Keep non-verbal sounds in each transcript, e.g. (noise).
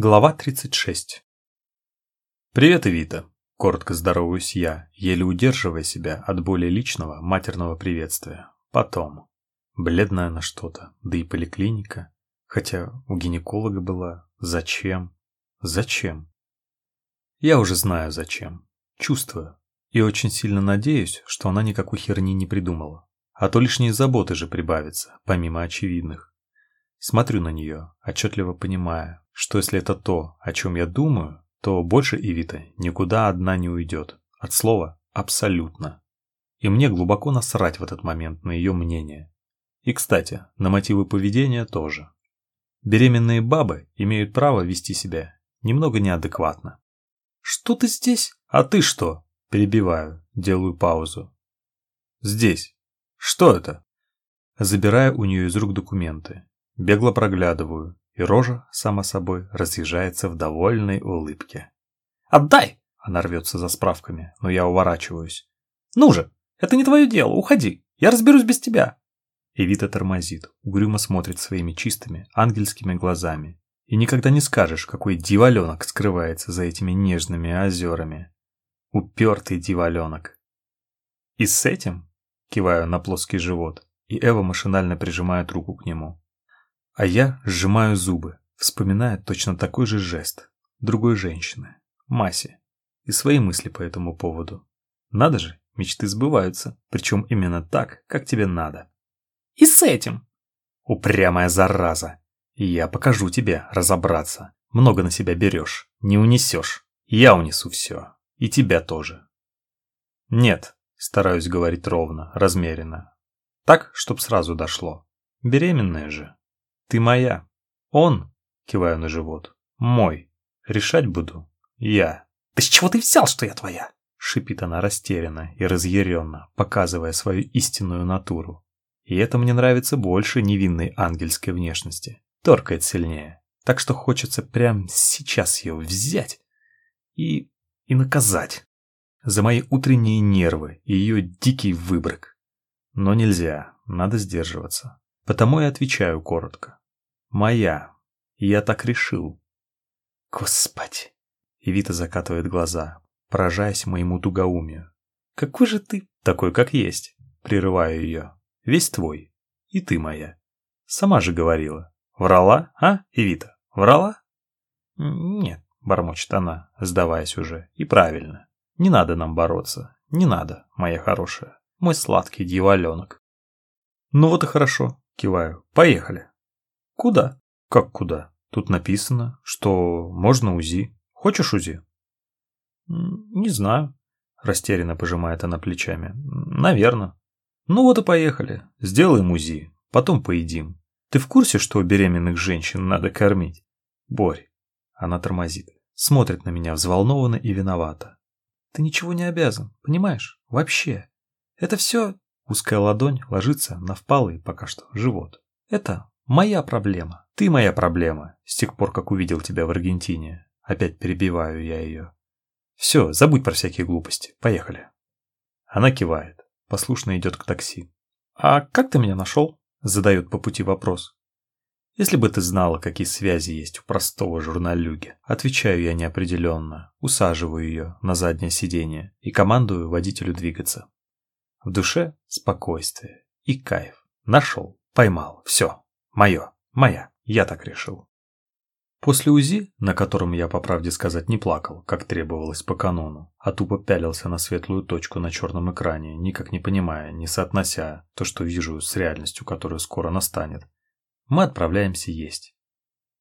Глава 36 «Привет, Эвита!» – коротко здороваюсь я, еле удерживая себя от более личного матерного приветствия. Потом. Бледная на что-то, да и поликлиника. Хотя у гинеколога была. Зачем? Зачем? Я уже знаю зачем. Чувствую. И очень сильно надеюсь, что она никакой херни не придумала. А то лишние заботы же прибавятся, помимо очевидных. Смотрю на нее, отчетливо понимая, что если это то, о чем я думаю, то больше Ивита никуда одна не уйдет. От слова «абсолютно». И мне глубоко насрать в этот момент на ее мнение. И, кстати, на мотивы поведения тоже. Беременные бабы имеют право вести себя немного неадекватно. «Что ты здесь? А ты что?» Перебиваю, делаю паузу. «Здесь. Что это?» Забираю у нее из рук документы. Бегло проглядываю, и рожа, само собой, разъезжается в довольной улыбке. «Отдай!» – она рвется за справками, но я уворачиваюсь. «Ну же, это не твое дело, уходи, я разберусь без тебя!» Эвита тормозит, угрюмо смотрит своими чистыми, ангельскими глазами. И никогда не скажешь, какой диваленок скрывается за этими нежными озерами. Упертый диваленок. И с этим, киваю на плоский живот, и Эва машинально прижимает руку к нему. А я сжимаю зубы, вспоминая точно такой же жест другой женщины, Маси, и свои мысли по этому поводу. Надо же, мечты сбываются, причем именно так, как тебе надо. И с этим. Упрямая зараза. Я покажу тебе разобраться. Много на себя берешь, не унесешь. Я унесу все. И тебя тоже. Нет, стараюсь говорить ровно, размеренно. Так, чтоб сразу дошло. Беременная же. Ты моя. Он, киваю на живот, мой. Решать буду я. Да с чего ты взял, что я твоя? Шипит она растерянно и разъяренно, показывая свою истинную натуру. И это мне нравится больше невинной ангельской внешности. Торкает сильнее. Так что хочется прямо сейчас ее взять и... и наказать. За мои утренние нервы и ее дикий выброк. Но нельзя, надо сдерживаться. Потому и отвечаю коротко. Моя. Я так решил. Господи. Евита закатывает глаза, поражаясь моему тугоумию. Какой же ты такой, как есть? Прерываю ее. Весь твой. И ты моя. Сама же говорила. Врала, а, Евита? Врала? Нет, бормочет она, сдаваясь уже. И правильно. Не надо нам бороться. Не надо, моя хорошая. Мой сладкий дьяволенок. Ну вот и хорошо, киваю. Поехали. Куда? Как куда? Тут написано, что можно УЗИ. Хочешь УЗИ? Не знаю. Растерянно пожимает она плечами. Наверное. Ну вот и поехали. Сделаем УЗИ. Потом поедим. Ты в курсе, что беременных женщин надо кормить? Борь. Она тормозит. Смотрит на меня взволнованно и виновата. Ты ничего не обязан, понимаешь? Вообще. Это все... Узкая ладонь ложится на впалый пока что живот. Это Моя проблема. Ты моя проблема, с тех пор, как увидел тебя в Аргентине. Опять перебиваю я ее. Все, забудь про всякие глупости. Поехали. Она кивает. Послушно идет к такси. А как ты меня нашел? Задает по пути вопрос. Если бы ты знала, какие связи есть у простого журналюги. Отвечаю я неопределенно, усаживаю ее на заднее сиденье и командую водителю двигаться. В душе спокойствие и кайф. Нашел, поймал, все. Мое, моя, я так решил. После УЗИ, на котором я, по правде сказать, не плакал, как требовалось по канону, а тупо пялился на светлую точку на черном экране, никак не понимая, не соотнося то, что вижу, с реальностью, которая скоро настанет, мы отправляемся есть.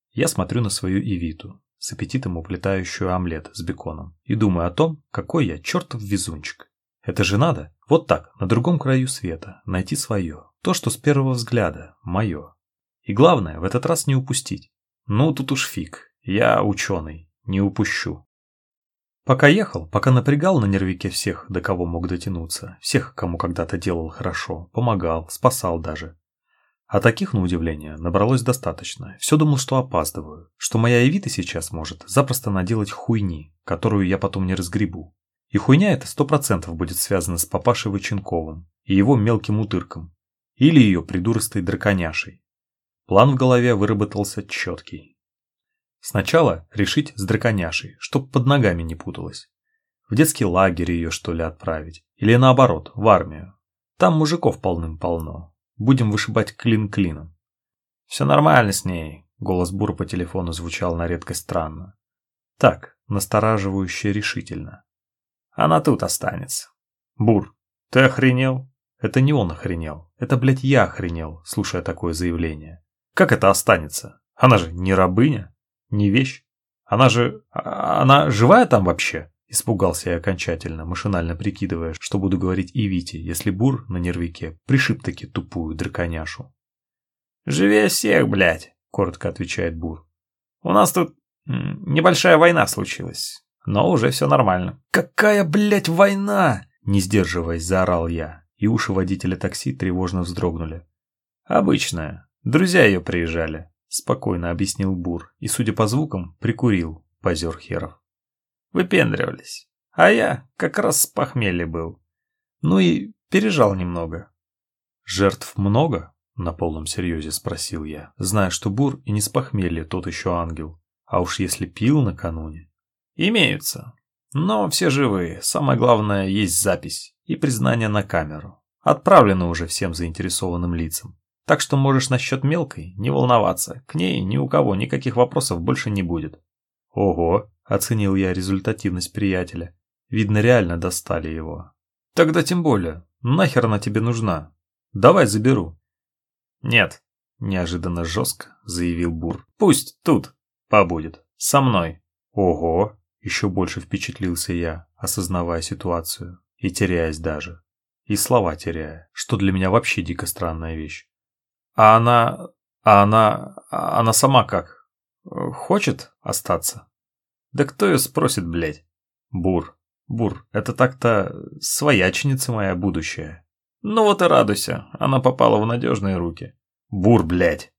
Я смотрю на свою Ивиту, с аппетитом уплетающую омлет с беконом, и думаю о том, какой я чертов везунчик. Это же надо, вот так, на другом краю света, найти свое, то, что с первого взгляда, мое. И главное, в этот раз не упустить. Ну, тут уж фиг. Я ученый, не упущу. Пока ехал, пока напрягал на нервике всех, до кого мог дотянуться, всех, кому когда-то делал хорошо, помогал, спасал даже. А таких, на удивление, набралось достаточно. Все думал, что опаздываю, что моя Эвита сейчас может запросто наделать хуйни, которую я потом не разгребу. И хуйня эта сто процентов будет связана с папашей Ваченковым и его мелким утырком. Или ее придуростой драконяшей, План в голове выработался четкий. Сначала решить с драконяшей, чтоб под ногами не путалась. В детский лагерь ее, что ли, отправить. Или наоборот, в армию. Там мужиков полным-полно. Будем вышибать клин клином. Все нормально с ней. Голос Бура по телефону звучал на редкость странно. Так, настораживающе решительно. Она тут останется. Бур, ты охренел? Это не он охренел. Это, блядь, я охренел, слушая такое заявление. Как это останется? Она же не рабыня, не вещь. Она же... А, она живая там вообще? Испугался я окончательно, машинально прикидывая, что буду говорить и Вите, если Бур на нервике пришиб-таки тупую драконяшу. «Живее всех, блядь», — коротко отвечает Бур. «У нас тут небольшая война случилась, но уже все нормально». «Какая, блядь, война?» — не сдерживаясь, заорал я, и уши водителя такси тревожно вздрогнули. «Обычная. Друзья ее приезжали», — спокойно объяснил Бур, и, судя по звукам, прикурил, позер херов. Выпендривались. А я как раз с похмелья был. Ну и пережал немного. Жертв много? На полном серьезе спросил я, зная, что Бур и не с похмелья тот еще ангел. А уж если пил накануне. Имеются. Но все живые. Самое главное, есть запись и признание на камеру. Отправлено уже всем заинтересованным лицам. Так что можешь насчет мелкой не волноваться. К ней ни у кого никаких вопросов больше не будет. Ого, оценил я результативность приятеля. Видно, реально достали его. Тогда тем более. Нахер она тебе нужна? Давай заберу. Нет, неожиданно жестко заявил Бур. Пусть тут побудет. Со мной. Ого, еще больше впечатлился я, осознавая ситуацию. И теряясь даже. И слова теряя, что для меня вообще дико странная вещь. А она... А она... А она сама как? Хочет остаться? Да кто ее спросит, блядь? Бур. Бур, это так-то свояченица моя будущая. Ну вот и радуйся, она попала в надежные руки. Бур, блядь.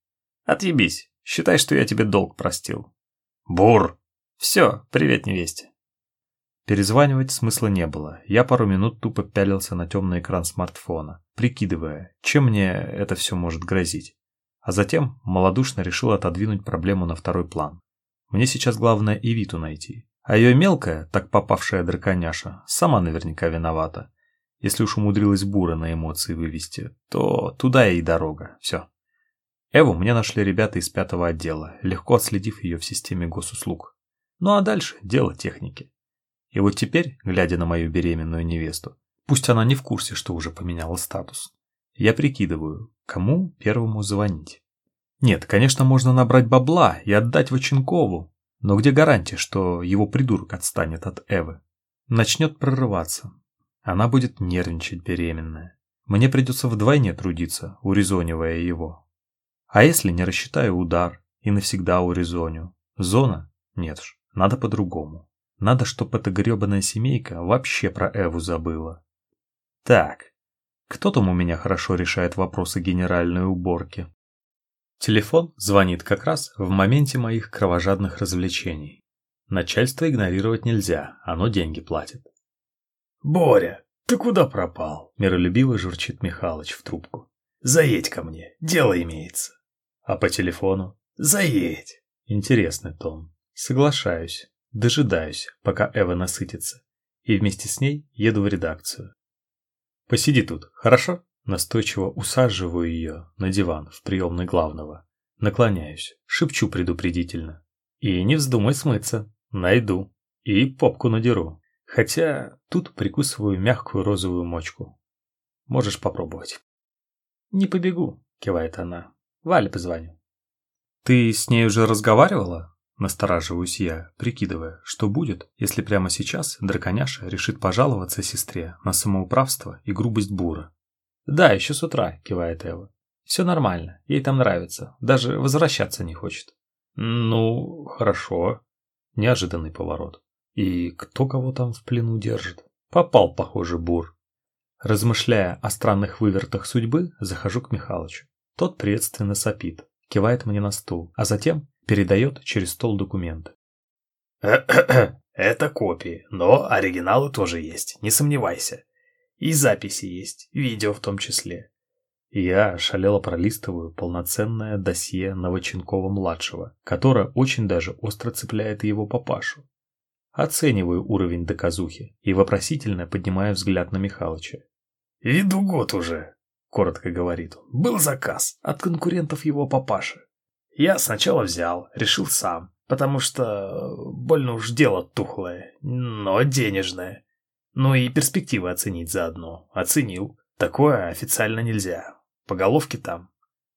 Отъебись, считай, что я тебе долг простил. Бур. Все, привет невесте. Перезванивать смысла не было. Я пару минут тупо пялился на темный экран смартфона, прикидывая, чем мне это все может грозить. А затем малодушно решил отодвинуть проблему на второй план. Мне сейчас главное Ивиту найти. А ее мелкая, так попавшая драконяша, сама наверняка виновата. Если уж умудрилась бура на эмоции вывести, то туда и дорога. Все. Эву мне нашли ребята из пятого отдела, легко отследив ее в системе госуслуг. Ну а дальше дело техники. И вот теперь, глядя на мою беременную невесту, пусть она не в курсе, что уже поменяла статус, я прикидываю, кому первому звонить. Нет, конечно, можно набрать бабла и отдать Ваченкову, но где гарантия, что его придурок отстанет от Эвы? Начнет прорываться. Она будет нервничать беременная. Мне придется вдвойне трудиться, урезонивая его. А если не рассчитаю удар и навсегда урезоню? Зона? Нет ж, надо по-другому. Надо, чтобы эта гребаная семейка вообще про Эву забыла. Так, кто там у меня хорошо решает вопросы генеральной уборки? Телефон звонит как раз в моменте моих кровожадных развлечений. Начальство игнорировать нельзя, оно деньги платит. «Боря, ты куда пропал?» – миролюбиво журчит Михалыч в трубку. «Заедь ко мне, дело имеется». «А по телефону?» «Заедь». Интересный тон. Соглашаюсь, дожидаюсь, пока Эва насытится, и вместе с ней еду в редакцию. «Посиди тут, хорошо?» Настойчиво усаживаю ее на диван в приемной главного. Наклоняюсь, шепчу предупредительно. И не вздумай смыться. Найду. И попку надеру. Хотя тут прикусываю мягкую розовую мочку. Можешь попробовать. «Не побегу», — кивает она. «Вале позвоню». «Ты с ней уже разговаривала?» Настораживаюсь я, прикидывая, что будет, если прямо сейчас драконяша решит пожаловаться сестре на самоуправство и грубость Бура. «Да, еще с утра», – кивает Эва. «Все нормально, ей там нравится, даже возвращаться не хочет». «Ну, хорошо». Неожиданный поворот. И кто кого там в плену держит? Попал, похоже, Бур. Размышляя о странных вывертах судьбы, захожу к Михалычу. Тот приветственно сопит, кивает мне на стул, а затем передает через стол документы. (clears throat) «Это копии, но оригиналы тоже есть, не сомневайся. И записи есть, видео в том числе. Я шалело пролистываю полноценное досье Новоченкова-младшего, которое очень даже остро цепляет его папашу. Оцениваю уровень доказухи и вопросительно поднимаю взгляд на Михалыча. «Веду год уже», — коротко говорит он. «Был заказ от конкурентов его папаши. Я сначала взял, решил сам, потому что больно уж дело тухлое, но денежное. Ну и перспективы оценить заодно. Оценил. Такое официально нельзя. По головке там.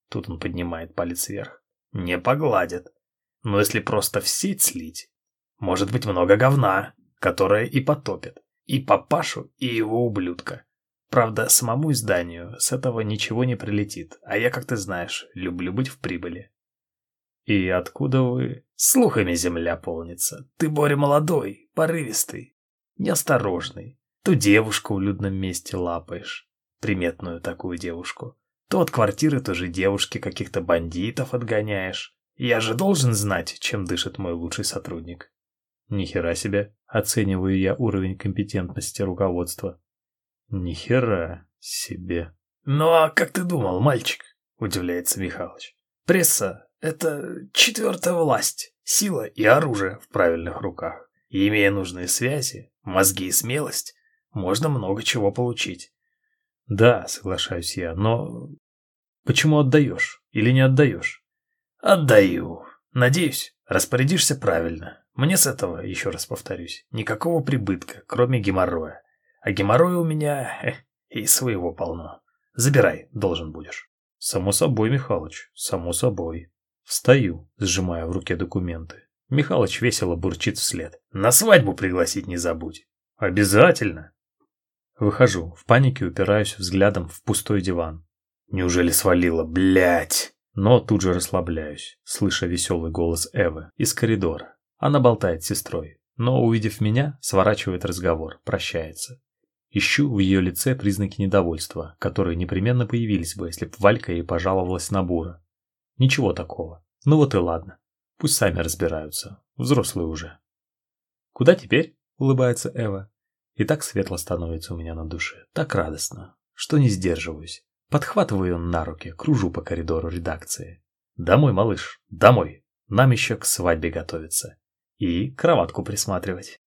Тут он поднимает палец вверх. Не погладят. Но если просто в сеть слить, может быть много говна, которое и потопит. И папашу, и его ублюдка. Правда, самому изданию с этого ничего не прилетит, а я, как ты знаешь, люблю быть в прибыли. И откуда вы? Слухами земля полнится. Ты, Боря, молодой, порывистый, неосторожный. То девушку в людном месте лапаешь, приметную такую девушку, то от квартиры тоже девушки каких-то бандитов отгоняешь. Я же должен знать, чем дышит мой лучший сотрудник. Ни хера себе, оцениваю я уровень компетентности руководства. Ни хера себе. Ну а как ты думал, мальчик? Удивляется Михалыч. Пресса — это четвертая власть, сила и оружие в правильных руках. И имея нужные связи, мозги и смелость, можно много чего получить. Да, соглашаюсь я, но почему отдаешь или не отдаешь? Отдаю. Надеюсь, распорядишься правильно. Мне с этого, еще раз повторюсь, никакого прибытка, кроме геморроя. А геморроя у меня (laughs) э, и своего полно. Забирай, должен будешь. Само собой, Михалыч, само собой. Встаю, сжимая в руке документы. Михалыч весело бурчит вслед. На свадьбу пригласить не забудь. Обязательно. Выхожу, в панике упираюсь взглядом в пустой диван. Неужели свалило, блять? Но тут же расслабляюсь, слыша веселый голос Эвы из коридора. Она болтает с сестрой, но, увидев меня, сворачивает разговор, прощается. Ищу в ее лице признаки недовольства, которые непременно появились бы, если б Валька ей пожаловалась на Бура. Ничего такого. Ну вот и ладно. Пусть сами разбираются. Взрослые уже. «Куда теперь?» – улыбается Эва. И так светло становится у меня на душе, так радостно, что не сдерживаюсь. Подхватываю на руки, кружу по коридору редакции. Домой, малыш, домой. Нам еще к свадьбе готовиться. И кроватку присматривать.